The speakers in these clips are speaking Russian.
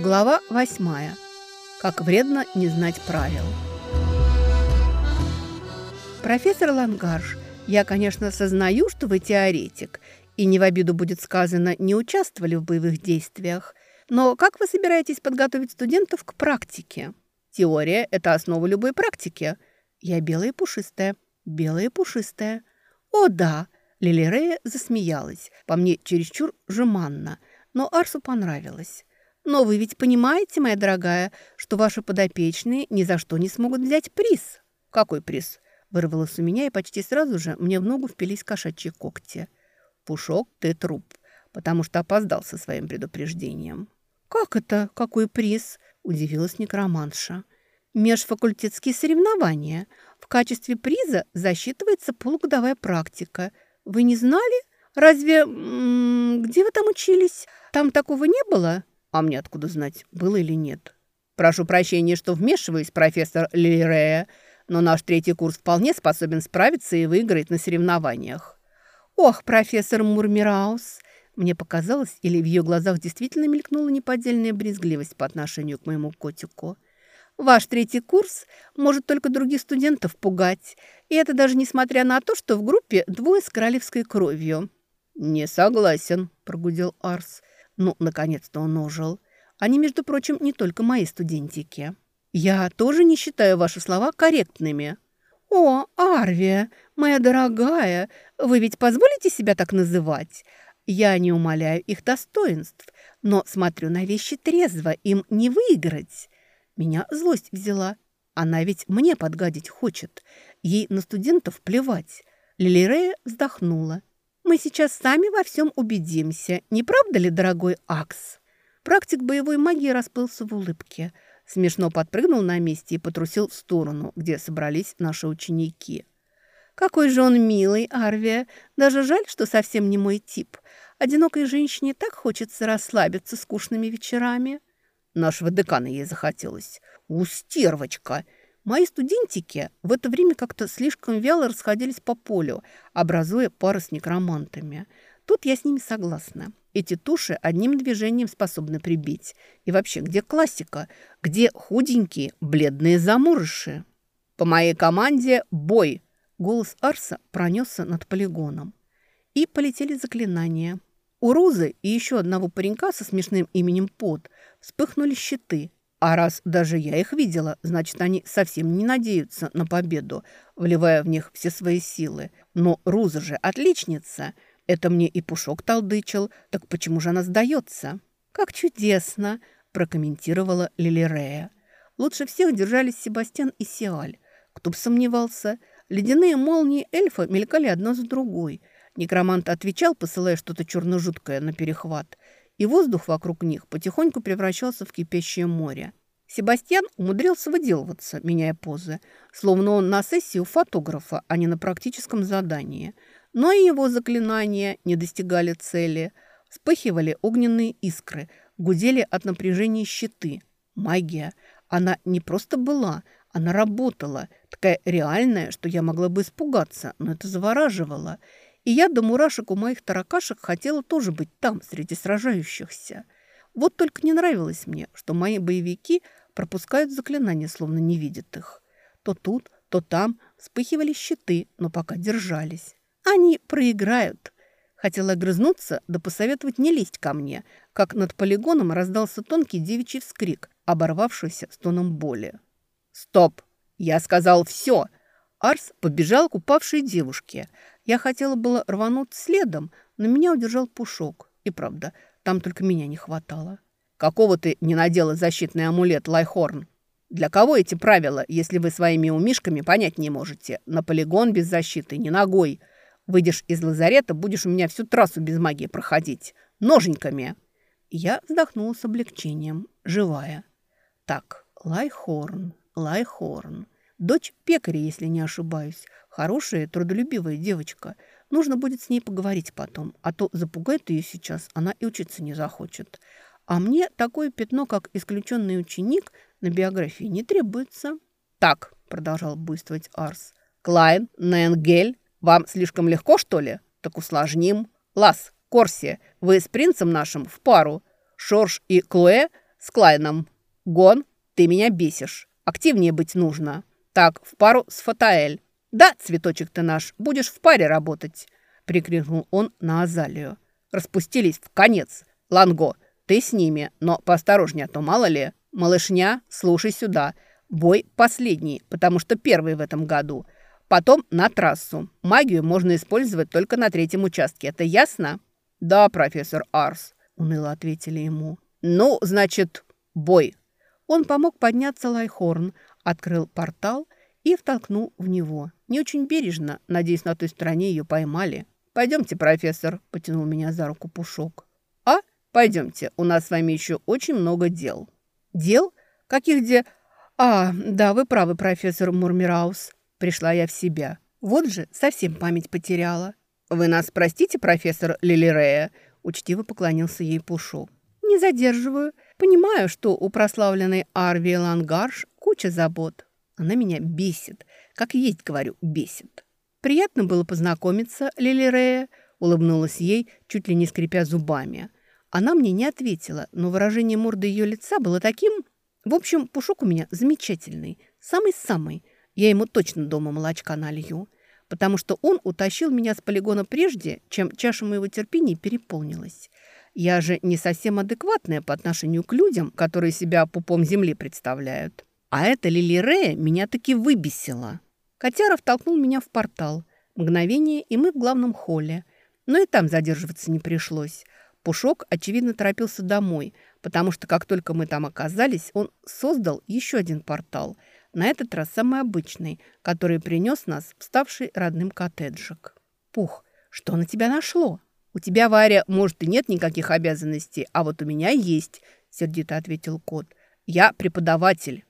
Глава восьмая. Как вредно не знать правил. Профессор Лангарш, я, конечно, сознаю, что вы теоретик, и не в обиду будет сказано, не участвовали в боевых действиях. Но как вы собираетесь подготовить студентов к практике? Теория – это основа любой практики. Я белая и пушистая, белая и пушистая. О, да! Лили Рея засмеялась, по мне чересчур жеманно, но Арсу понравилось. Но вы ведь понимаете, моя дорогая, что ваши подопечные ни за что не смогут взять приз. Какой приз? Вырвалось у меня, и почти сразу же мне в ногу впились кошачьи когти. Пушок, ты труп, потому что опоздал со своим предупреждением. «Как это? Какой приз?» – удивилась некроманша. «Межфакультетские соревнования. В качестве приза засчитывается полугодовая практика. Вы не знали? Разве... где вы там учились? Там такого не было?» А мне откуда знать, было или нет? Прошу прощения, что вмешиваюсь, профессор Лирея, но наш третий курс вполне способен справиться и выиграть на соревнованиях. Ох, профессор Мурмираус! Мне показалось, или в ее глазах действительно мелькнула неподдельная брезгливость по отношению к моему котику. Ваш третий курс может только других студентов пугать, и это даже несмотря на то, что в группе двое с королевской кровью. «Не согласен», – прогудел Арс. Ну, наконец-то он ожил. Они, между прочим, не только мои студентики. Я тоже не считаю ваши слова корректными. О, Арвия, моя дорогая, вы ведь позволите себя так называть? Я не умоляю их достоинств, но смотрю на вещи трезво, им не выиграть. Меня злость взяла. Она ведь мне подгадить хочет. Ей на студентов плевать. Лилирея вздохнула. Мы сейчас сами во всем убедимся. Не правда ли, дорогой Акс?» Практик боевой магии расплылся в улыбке. Смешно подпрыгнул на месте и потрусил в сторону, где собрались наши ученики. «Какой же он милый, Арвия! Даже жаль, что совсем не мой тип. Одинокой женщине так хочется расслабиться скучными вечерами». Нашего декана ей захотелось. «У, стервочка!» Мои студентики в это время как-то слишком вяло расходились по полю, образуя пары с некромантами. Тут я с ними согласна. Эти туши одним движением способны прибить. И вообще, где классика? Где худенькие, бледные заморыши? По моей команде «Бой!» Голос Арса пронесся над полигоном. И полетели заклинания. У Розы и еще одного паренька со смешным именем Под вспыхнули щиты – а раз даже я их видела, значит, они совсем не надеются на победу, вливая в них все свои силы. Но Руза же отличница. Это мне и Пушок толдычил. Так почему же она сдается? «Как чудесно!» – прокомментировала Лилирея. Лучше всех держались Себастьян и Сиаль. Кто бы сомневался. Ледяные молнии эльфа мелькали одна за другой. Некромант отвечал, посылая что-то черно-жуткое на перехват – и воздух вокруг них потихоньку превращался в кипящее море. Себастьян умудрился выделываться, меняя позы, словно он на сессии у фотографа, а не на практическом задании. Но и его заклинания не достигали цели. Вспыхивали огненные искры, гудели от напряжения щиты. Магия. Она не просто была, она работала, такая реальная, что я могла бы испугаться, но это завораживало – и я до мурашек у моих таракашек хотела тоже быть там, среди сражающихся. Вот только не нравилось мне, что мои боевики пропускают заклинания, словно не видят их. То тут, то там вспыхивали щиты, но пока держались. Они проиграют. Хотела огрызнуться, да посоветовать не лезть ко мне, как над полигоном раздался тонкий девичий вскрик, оборвавшийся стоном боли. «Стоп! Я сказал все!» Арс побежал к упавшей девушке. Я хотела было рвануть следом, но меня удержал Пушок. И правда, там только меня не хватало. «Какого ты не надела защитный амулет, Лайхорн? Для кого эти правила, если вы своими умишками понять не можете? На полигон без защиты, не ногой. Выйдешь из лазарета, будешь у меня всю трассу без магии проходить. Ноженьками!» Я вздохнула с облегчением, живая. «Так, Лайхорн, Лайхорн. Дочь пекаря, если не ошибаюсь. Хорошая, трудолюбивая девочка. Нужно будет с ней поговорить потом, а то запугает ее сейчас, она и учиться не захочет. А мне такое пятно, как исключенный ученик, на биографии не требуется. «Так», — продолжал буйствовать Арс, «Клайн, Ненгель, вам слишком легко, что ли? Так усложним. Лас, Корси, вы с принцем нашим в пару. Шорш и Клуэ с Клайном. Гон, ты меня бесишь. Активнее быть нужно. Так, в пару с Фатаэль. Да, цветочек ты наш, будешь в паре работать, прикрикнул он на Азалию. Распустились в конец. Ланго, ты с ними, но поосторожнее, а то мало ли. Малышня, слушай сюда. Бой последний, потому что первый в этом году. Потом на трассу. Магию можно использовать только на третьем участке. Это ясно? Да, профессор Арс, уныло ответили ему. Ну, значит, бой. Он помог подняться Лайхорн, открыл портал и втолкнул в него. Не очень бережно, надеюсь, на той стороне ее поймали. «Пойдемте, профессор», – потянул меня за руку Пушок. «А? Пойдемте, у нас с вами еще очень много дел». «Дел? Каких де...» «А, да, вы правы, профессор Мурмираус». Пришла я в себя. Вот же, совсем память потеряла. «Вы нас простите, профессор Лилирея?» Учтиво поклонился ей Пушок. «Не задерживаю. Понимаю, что у прославленной Арви Лангарш куча забот. Она меня бесит. Как есть, говорю, бесит». «Приятно было познакомиться, Лилирея», улыбнулась ей, чуть ли не скрипя зубами. Она мне не ответила, но выражение морды ее лица было таким... В общем, Пушок у меня замечательный, самый-самый. Я ему точно дома молочка налью, потому что он утащил меня с полигона прежде, чем чаша моего терпения переполнилась. Я же не совсем адекватная по отношению к людям, которые себя пупом земли представляют. А эта Лили Рея меня таки выбесила. Котяров толкнул меня в портал. Мгновение, и мы в главном холле. Но и там задерживаться не пришлось. Пушок, очевидно, торопился домой, потому что как только мы там оказались, он создал еще один портал. На этот раз самый обычный, который принес нас в ставший родным коттеджик. «Пух, что на тебя нашло? У тебя, Варя, может, и нет никаких обязанностей, а вот у меня есть», – сердито ответил кот. «Я преподаватель».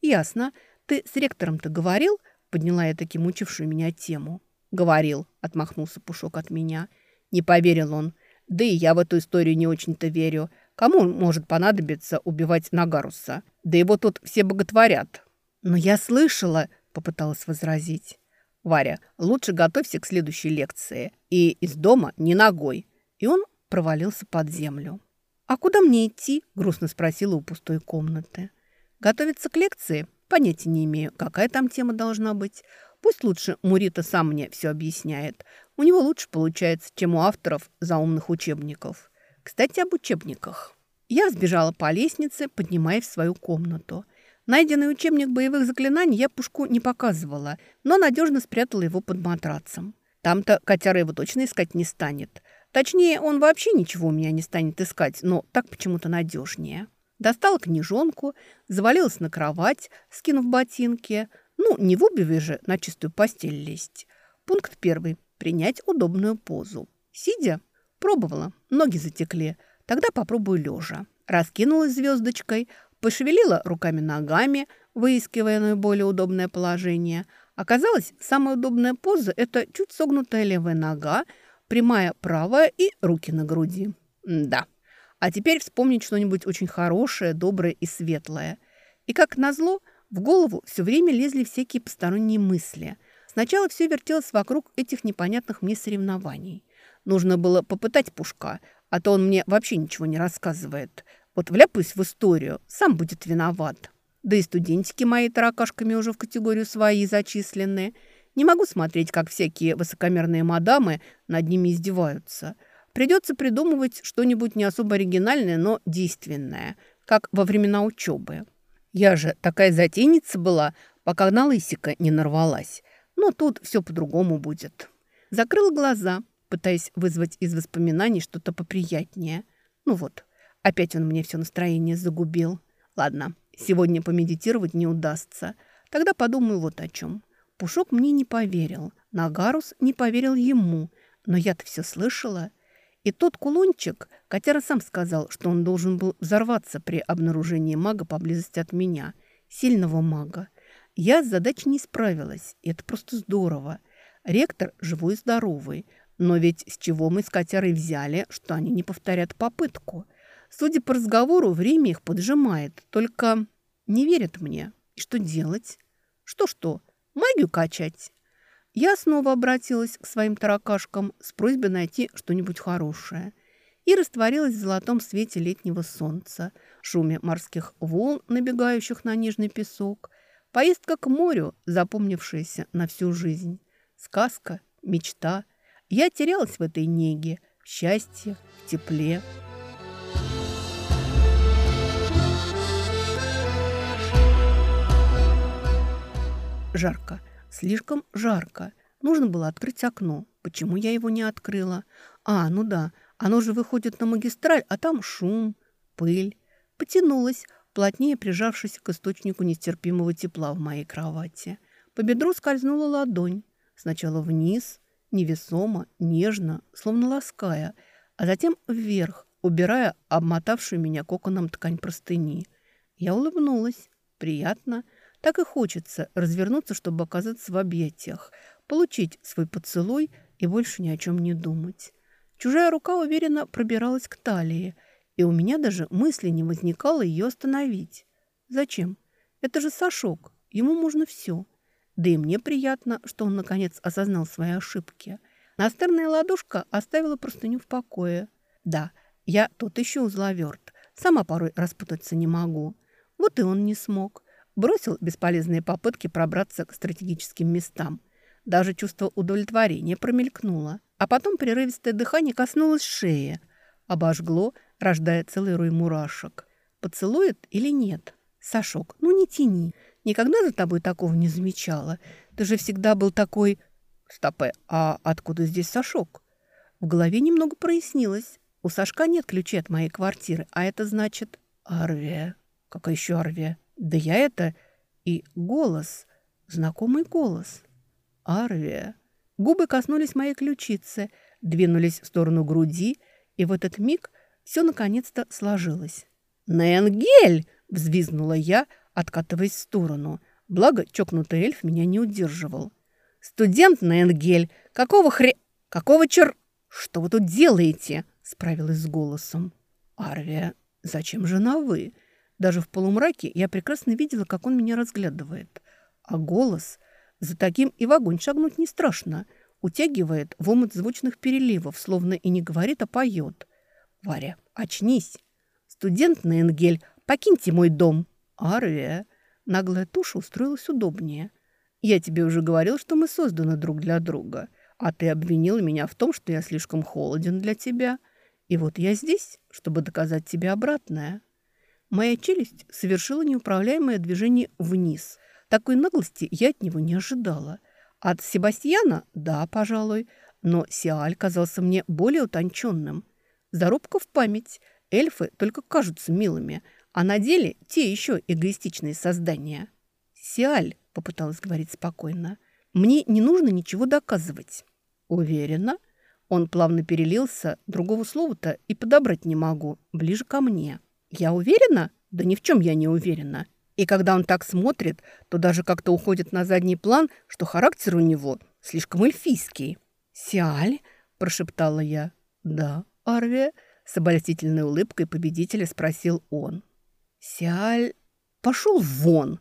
«Ясно. Ты с ректором-то говорил?» – подняла я таки мучившую меня тему. «Говорил», – отмахнулся Пушок от меня. Не поверил он. Да и я в эту историю не очень-то верю. Кому может понадобиться убивать Нагаруса? Да его тут все боготворят. Но я слышала, попыталась возразить. Варя, лучше готовься к следующей лекции. И из дома не ногой. И он провалился под землю. «А куда мне идти?» – грустно спросила у пустой комнаты. «Готовиться к лекции? Понятия не имею, какая там тема должна быть. Пусть лучше Мурита сам мне все объясняет. У него лучше получается, чем у авторов заумных учебников. Кстати, об учебниках. Я взбежала по лестнице, поднимаясь в свою комнату. Найденный учебник боевых заклинаний я Пушку не показывала, но надежно спрятала его под матрацем. Там-то котяра его точно искать не станет. Точнее, он вообще ничего у меня не станет искать, но так почему-то надежнее. Достала книжонку, завалилась на кровать, скинув ботинки. Ну, не в обуви же на чистую постель лезть. Пункт первый принять удобную позу. Сидя, пробовала, ноги затекли. Тогда попробую лежа. Раскинулась звездочкой, пошевелила руками-ногами, выискивая наиболее удобное положение. Оказалось, самая удобная поза – это чуть согнутая левая нога, прямая правая и руки на груди. да. А теперь вспомнить что-нибудь очень хорошее, доброе и светлое. И как назло, в голову все время лезли всякие посторонние мысли – Сначала все вертелось вокруг этих непонятных мне соревнований. Нужно было попытать Пушка, а то он мне вообще ничего не рассказывает. Вот вляпаюсь в историю, сам будет виноват. Да и студентики мои таракашками уже в категорию свои зачислены. Не могу смотреть, как всякие высокомерные мадамы над ними издеваются. Придется придумывать что-нибудь не особо оригинальное, но действенное, как во времена учебы. Я же такая затейница была, пока на лысика не нарвалась. Но тут все по-другому будет. Закрыла глаза, пытаясь вызвать из воспоминаний что-то поприятнее. Ну вот, опять он мне все настроение загубил. Ладно, сегодня помедитировать не удастся. Тогда подумаю вот о чем. Пушок мне не поверил, Нагарус не поверил ему, но я-то все слышала. И тот кулончик, котяра сам сказал, что он должен был взорваться при обнаружении мага поблизости от меня, сильного мага. Я с задачей не справилась, и это просто здорово. Ректор живой и здоровый, но ведь с чего мы с котярой взяли, что они не повторят попытку? Судя по разговору, время их поджимает, только не верят мне. И что делать? Что-что, магию качать? Я снова обратилась к своим таракашкам с просьбой найти что-нибудь хорошее. и растворилась в золотом свете летнего солнца, шуме морских волн, набегающих на нежный песок. Поездка к морю, запомнившаяся на всю жизнь. Сказка, мечта. Я терялась в этой неге, в счастье, в тепле. Жарко, слишком жарко. Нужно было открыть окно. Почему я его не открыла? А, ну да, оно же выходит на магистраль, а там шум, пыль. Потянулась, плотнее прижавшись к источнику нестерпимого тепла в моей кровати. По бедру скользнула ладонь. Сначала вниз, невесомо, нежно, словно лаская, а затем вверх, убирая обмотавшую меня коконом ткань простыни. Я улыбнулась. Приятно. Так и хочется развернуться, чтобы оказаться в объятиях, получить свой поцелуй и больше ни о чем не думать. Чужая рука уверенно пробиралась к талии, и у меня даже мысли не возникало ее остановить. Зачем? Это же Сашок, ему можно все. Да и мне приятно, что он наконец осознал свои ошибки. Настырная ладошка оставила простыню в покое. Да, я тот еще узловерт, сама порой распутаться не могу. Вот и он не смог. Бросил бесполезные попытки пробраться к стратегическим местам. Даже чувство удовлетворения промелькнуло. А потом прерывистое дыхание коснулось шеи. Обожгло, рождая целый рой мурашек. Поцелует или нет? Сашок, ну не тяни. Никогда за тобой такого не замечала. Ты же всегда был такой... Стопе, а откуда здесь Сашок? В голове немного прояснилось. У Сашка нет ключей от моей квартиры, а это значит... Арвия. Какая еще Арвия? Да я это... И голос. Знакомый голос. Арвия. Губы коснулись моей ключицы, двинулись в сторону груди, и в этот миг все наконец-то сложилось. «Ненгель!» – взвизгнула я, откатываясь в сторону. Благо, чокнутый эльф меня не удерживал. «Студент Ненгель! Какого хре... Какого чер... Что вы тут делаете?» – справилась с голосом. «Арвия, зачем же на «вы»?» Даже в полумраке я прекрасно видела, как он меня разглядывает. А голос... За таким и в шагнуть не страшно. Утягивает в омут звучных переливов, словно и не говорит, а поет. «Варя, очнись! Студент на Энгель, покиньте мой дом!» «Арвия!» Наглая туша устроилась удобнее. «Я тебе уже говорил, что мы созданы друг для друга, а ты обвинил меня в том, что я слишком холоден для тебя. И вот я здесь, чтобы доказать тебе обратное». Моя челюсть совершила неуправляемое движение вниз – такой наглости я от него не ожидала. От Себастьяна – да, пожалуй, но Сиаль казался мне более утонченным. Зарубка в память. Эльфы только кажутся милыми, а на деле те еще эгоистичные создания. «Сиаль», – попыталась говорить спокойно, – «мне не нужно ничего доказывать». «Уверена?» Он плавно перелился, другого слова-то и подобрать не могу, ближе ко мне. «Я уверена?» «Да ни в чем я не уверена. И когда он так смотрит, то даже как-то уходит на задний план, что характер у него слишком эльфийский. «Сиаль?» – прошептала я. «Да, Арвия?» – с обольстительной улыбкой победителя спросил он. «Сиаль? Пошел вон!»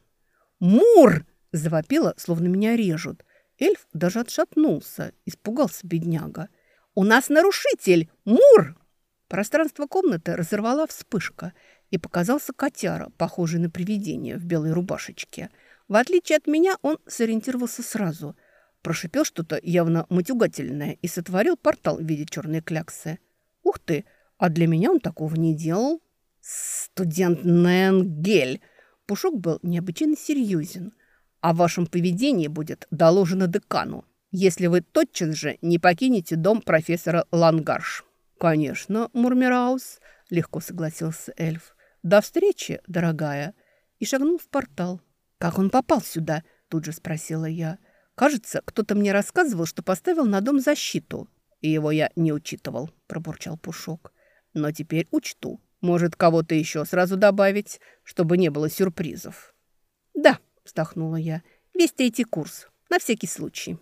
«Мур!» – завопила, словно меня режут. Эльф даже отшатнулся, испугался бедняга. «У нас нарушитель! Мур!» Пространство комнаты разорвала вспышка – и показался котяра, похожий на привидение в белой рубашечке. В отличие от меня, он сориентировался сразу. Прошипел что-то явно матюгательное и сотворил портал в виде черной кляксы. Ух ты, а для меня он такого не делал. Студент Ненгель. Пушок был необычайно серьезен. О вашем поведении будет доложено декану, если вы тотчас же не покинете дом профессора Лангарш. «Конечно, Мурмираус», — легко согласился эльф. «До встречи, дорогая!» и шагнул в портал. «Как он попал сюда?» – тут же спросила я. «Кажется, кто-то мне рассказывал, что поставил на дом защиту». «И его я не учитывал», – пробурчал Пушок. «Но теперь учту. Может, кого-то еще сразу добавить, чтобы не было сюрпризов». «Да», – вздохнула я, – «весь третий курс, на всякий случай».